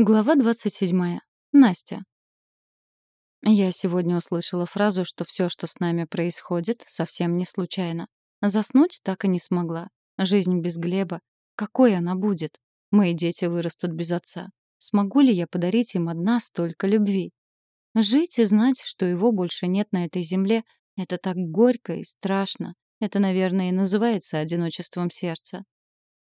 Глава 27. Настя. Я сегодня услышала фразу, что все, что с нами происходит, совсем не случайно. Заснуть так и не смогла. Жизнь без Глеба. Какой она будет? Мои дети вырастут без отца. Смогу ли я подарить им одна столько любви? Жить и знать, что его больше нет на этой земле, это так горько и страшно. Это, наверное, и называется одиночеством сердца.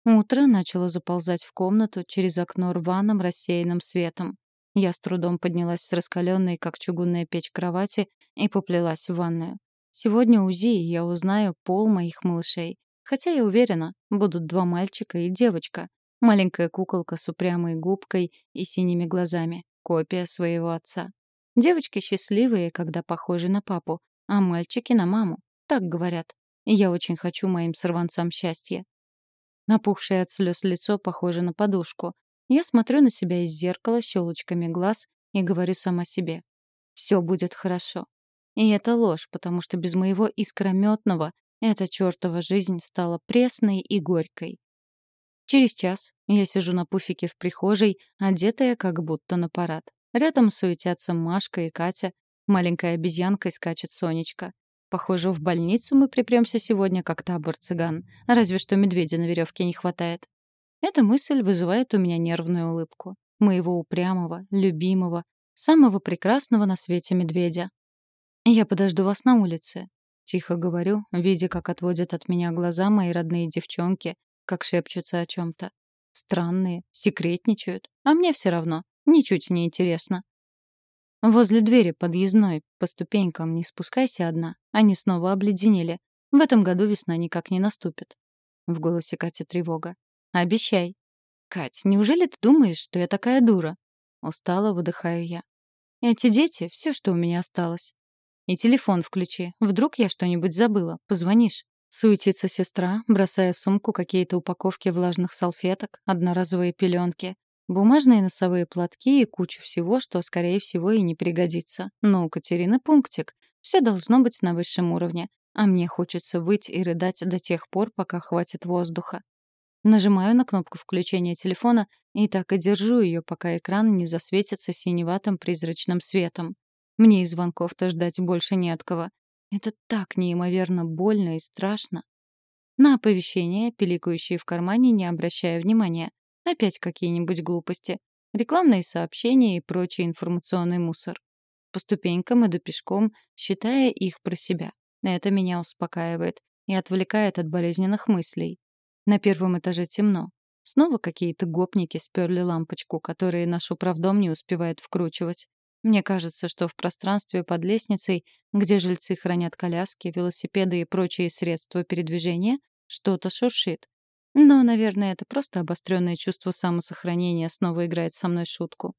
Утро начало заползать в комнату через окно рваным рассеянным светом. Я с трудом поднялась с раскаленной, как чугунная печь, кровати и поплелась в ванную. Сегодня УЗИ, я узнаю пол моих малышей. Хотя я уверена, будут два мальчика и девочка. Маленькая куколка с упрямой губкой и синими глазами. Копия своего отца. Девочки счастливые, когда похожи на папу, а мальчики — на маму. Так говорят. Я очень хочу моим сорванцам счастья. Напухшее от слез лицо похоже на подушку. Я смотрю на себя из зеркала щелочками глаз и говорю сама себе. Все будет хорошо. И это ложь, потому что без моего искрометного эта чертова жизнь стала пресной и горькой. Через час я сижу на пуфике в прихожей, одетая как будто на парад. Рядом суетятся Машка и Катя. Маленькая обезьянкой скачет Сонечка. Похоже, в больницу мы припремся сегодня, как табор цыган. Разве что медведя на веревке не хватает. Эта мысль вызывает у меня нервную улыбку. Моего упрямого, любимого, самого прекрасного на свете медведя. «Я подожду вас на улице», — тихо говорю, видя, как отводят от меня глаза мои родные девчонки, как шепчутся о чем-то. Странные, секретничают, а мне все равно, ничуть не интересно. Возле двери подъездной, по ступенькам не спускайся одна. Они снова обледенели. В этом году весна никак не наступит. В голосе Кати тревога. Обещай. Кать, неужели ты думаешь, что я такая дура? Устало выдыхаю я. Эти дети — все, что у меня осталось. И телефон включи. Вдруг я что-нибудь забыла. Позвонишь. Суетится сестра, бросая в сумку какие-то упаковки влажных салфеток, одноразовые пеленки. Бумажные носовые платки и кучу всего, что, скорее всего, и не пригодится. Но у Катерины пунктик. Все должно быть на высшем уровне. А мне хочется выйти и рыдать до тех пор, пока хватит воздуха. Нажимаю на кнопку включения телефона и так и держу ее, пока экран не засветится синеватым призрачным светом. Мне и звонков-то ждать больше не от кого. Это так неимоверно больно и страшно. На оповещения, пиликающие в кармане, не обращая внимания. Опять какие-нибудь глупости. Рекламные сообщения и прочий информационный мусор. По ступенькам иду пешком, считая их про себя. Это меня успокаивает и отвлекает от болезненных мыслей. На первом этаже темно. Снова какие-то гопники сперли лампочку, которые наш управдом не успевает вкручивать. Мне кажется, что в пространстве под лестницей, где жильцы хранят коляски, велосипеды и прочие средства передвижения, что-то шуршит. Но, наверное, это просто обостренное чувство самосохранения снова играет со мной шутку.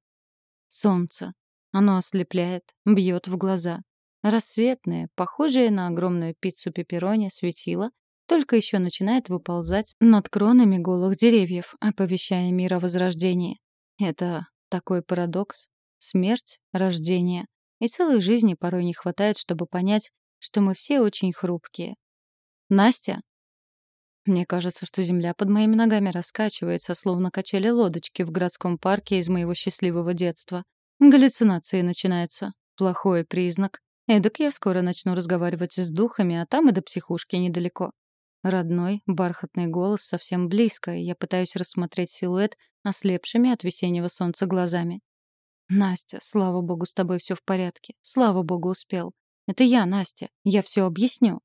Солнце. Оно ослепляет, бьет в глаза. Рассветное, похожее на огромную пиццу пепперони, светило, только еще начинает выползать над кронами голых деревьев, оповещая мир о возрождении. Это такой парадокс. Смерть, рождение. И целой жизни порой не хватает, чтобы понять, что мы все очень хрупкие. Настя, мне кажется, что земля под моими ногами раскачивается, словно качели лодочки в городском парке из моего счастливого детства. Галлюцинации начинаются. Плохой признак. Эдак я скоро начну разговаривать с духами, а там и до психушки недалеко. Родной, бархатный голос совсем близко, и я пытаюсь рассмотреть силуэт ослепшими от весеннего солнца глазами. «Настя, слава богу, с тобой все в порядке. Слава богу, успел. Это я, Настя. Я все объясню».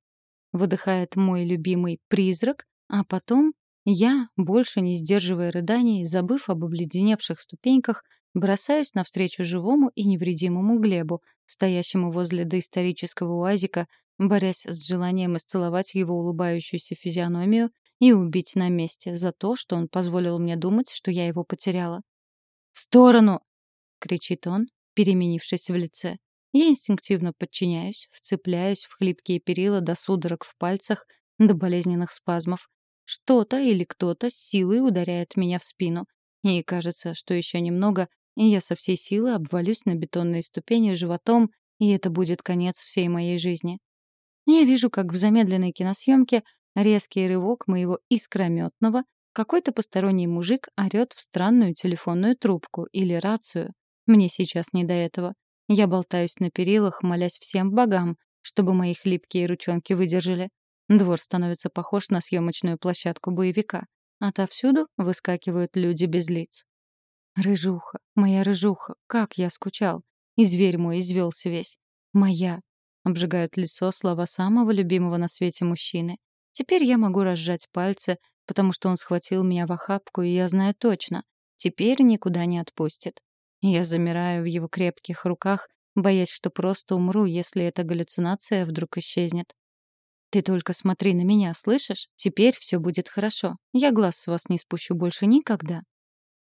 Выдыхает мой любимый призрак, а потом я, больше не сдерживая рыданий, забыв об обледеневших ступеньках, бросаюсь навстречу живому и невредимому Глебу, стоящему возле доисторического уазика, борясь с желанием исцеловать его улыбающуюся физиономию и убить на месте за то, что он позволил мне думать, что я его потеряла. «В сторону!» — кричит он, переменившись в лице. Я инстинктивно подчиняюсь, вцепляюсь в хлипкие перила до судорог в пальцах, до болезненных спазмов. Что-то или кто-то с силой ударяет меня в спину. И кажется, что еще немного, и я со всей силы обвалюсь на бетонные ступени животом, и это будет конец всей моей жизни. Я вижу, как в замедленной киносъемке резкий рывок моего искрометного Какой-то посторонний мужик орёт в странную телефонную трубку или рацию. Мне сейчас не до этого. Я болтаюсь на перилах, молясь всем богам, чтобы мои хлипкие ручонки выдержали. Двор становится похож на съемочную площадку боевика. Отовсюду выскакивают люди без лиц. Рыжуха, моя рыжуха, как я скучал. И зверь мой извелся весь. Моя. Обжигают лицо слова самого любимого на свете мужчины. Теперь я могу разжать пальцы, потому что он схватил меня в охапку, и я знаю точно. Теперь никуда не отпустит. Я замираю в его крепких руках, боясь, что просто умру, если эта галлюцинация вдруг исчезнет. Ты только смотри на меня, слышишь? Теперь все будет хорошо. Я глаз с вас не спущу больше никогда.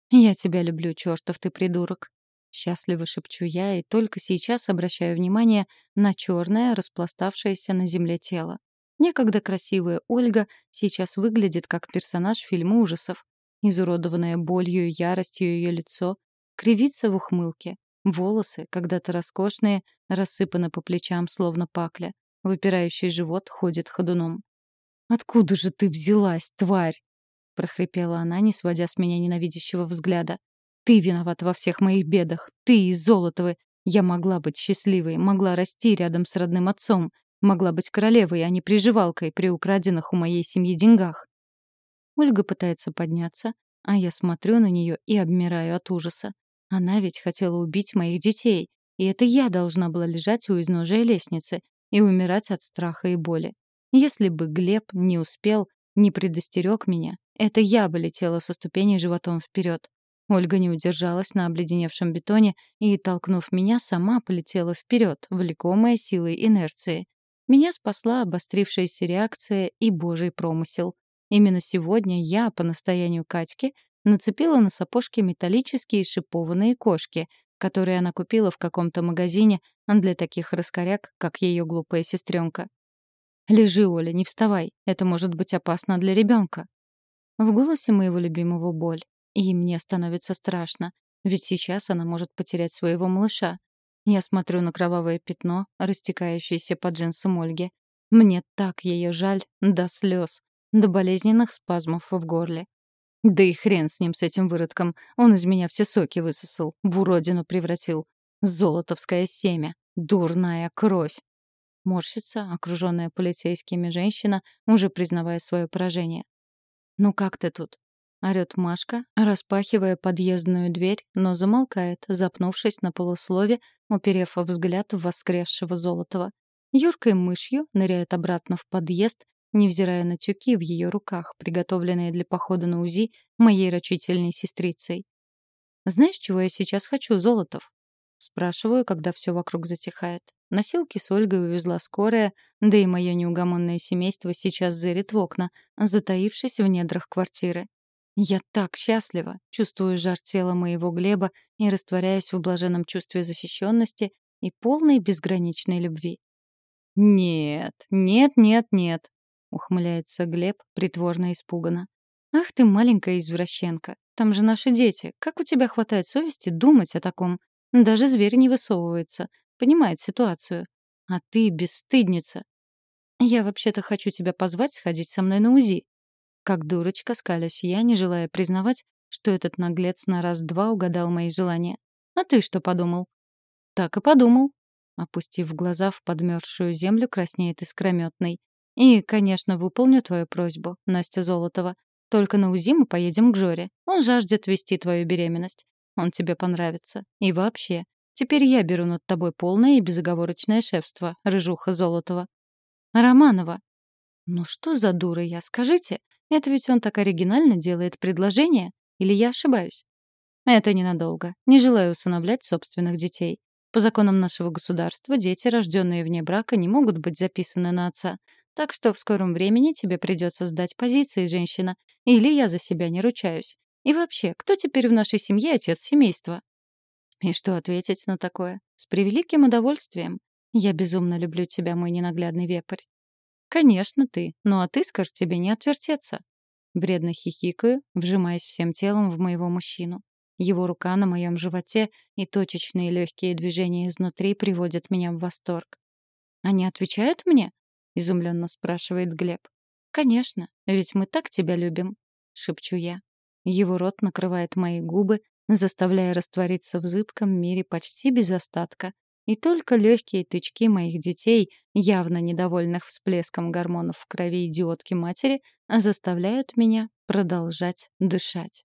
«Я тебя люблю, чертов ты придурок!» Счастливо шепчу я и только сейчас обращаю внимание на черное, распластавшееся на земле тело. Некогда красивая Ольга сейчас выглядит как персонаж фильма ужасов. Изуродованное болью и яростью ее лицо, кривится в ухмылке. Волосы, когда-то роскошные, рассыпаны по плечам, словно пакля. Выпирающий живот ходит ходуном. «Откуда же ты взялась, тварь?» — прохрипела она, не сводя с меня ненавидящего взгляда. «Ты виновата во всех моих бедах. Ты из Золотовы. Я могла быть счастливой, могла расти рядом с родным отцом, могла быть королевой, а не приживалкой при украденных у моей семьи деньгах». Ольга пытается подняться, а я смотрю на нее и обмираю от ужаса. Она ведь хотела убить моих детей, и это я должна была лежать у изножия лестницы и умирать от страха и боли. Если бы Глеб не успел, не предостерег меня, это я бы летела со ступеней животом вперед. Ольга не удержалась на обледеневшем бетоне и, толкнув меня, сама полетела вперед, влекомая силой инерции. Меня спасла обострившаяся реакция и божий промысел. Именно сегодня я, по настоянию Катьки, нацепила на сапожки металлические шипованные кошки, которые она купила в каком-то магазине для таких раскоряк, как ее глупая сестренка. «Лежи, Оля, не вставай. Это может быть опасно для ребенка». В голосе моего любимого боль. И мне становится страшно. Ведь сейчас она может потерять своего малыша. Я смотрю на кровавое пятно, растекающееся по джинсам Ольги. Мне так ее жаль, до слез, до болезненных спазмов в горле. Да и хрен с ним, с этим выродком. Он из меня все соки высосал, в уродину превратил. Золотовское семя. Дурная кровь. Морщится, окруженная полицейскими женщина, уже признавая свое поражение. «Ну как ты тут?» — орёт Машка, распахивая подъездную дверь, но замолкает, запнувшись на полуслове, уперев взгляд в воскресшего Золотого. Юркой мышью ныряет обратно в подъезд, невзирая на тюки в ее руках, приготовленные для похода на УЗИ моей рачительной сестрицей. «Знаешь, чего я сейчас хочу, Золотов?» Спрашиваю, когда все вокруг затихает. Носилки с Ольгой увезла скорая, да и мое неугомонное семейство сейчас зырит в окна, затаившись в недрах квартиры. Я так счастлива, чувствую жар тела моего Глеба и растворяюсь в блаженном чувстве защищенности и полной безграничной любви. «Нет, нет, нет, нет», — ухмыляется Глеб, притворно испуганно. «Ах ты, маленькая извращенка, там же наши дети. Как у тебя хватает совести думать о таком? Даже зверь не высовывается понимает ситуацию. А ты бесстыдница. Я вообще-то хочу тебя позвать сходить со мной на УЗИ. Как дурочка скалюсь я, не желая признавать, что этот наглец на раз-два угадал мои желания. А ты что подумал? Так и подумал. Опустив глаза в подмерзшую землю, краснеет искрометный. И, конечно, выполню твою просьбу, Настя Золотова. Только на УЗИ мы поедем к Жоре. Он жаждет вести твою беременность. Он тебе понравится. И вообще, Теперь я беру над тобой полное и безоговорочное шефство, рыжуха Золотова. Романова. Ну что за дура я, скажите? Это ведь он так оригинально делает предложение? Или я ошибаюсь? Это ненадолго. Не желаю усыновлять собственных детей. По законам нашего государства дети, рожденные вне брака, не могут быть записаны на отца. Так что в скором времени тебе придется сдать позиции, женщина. Или я за себя не ручаюсь. И вообще, кто теперь в нашей семье отец семейства? И что ответить на такое? С превеликим удовольствием. Я безумно люблю тебя, мой ненаглядный вепрь. Конечно, ты. А ты, скажешь, тебе не отвертеться. Бредно хихикаю, вжимаясь всем телом в моего мужчину. Его рука на моем животе и точечные легкие движения изнутри приводят меня в восторг. «Они отвечают мне?» — изумленно спрашивает Глеб. «Конечно, ведь мы так тебя любим». шепчу я. Его рот накрывает мои губы, заставляя раствориться в зыбком мире почти без остатка. И только легкие тычки моих детей, явно недовольных всплеском гормонов в крови идиотки матери, заставляют меня продолжать дышать.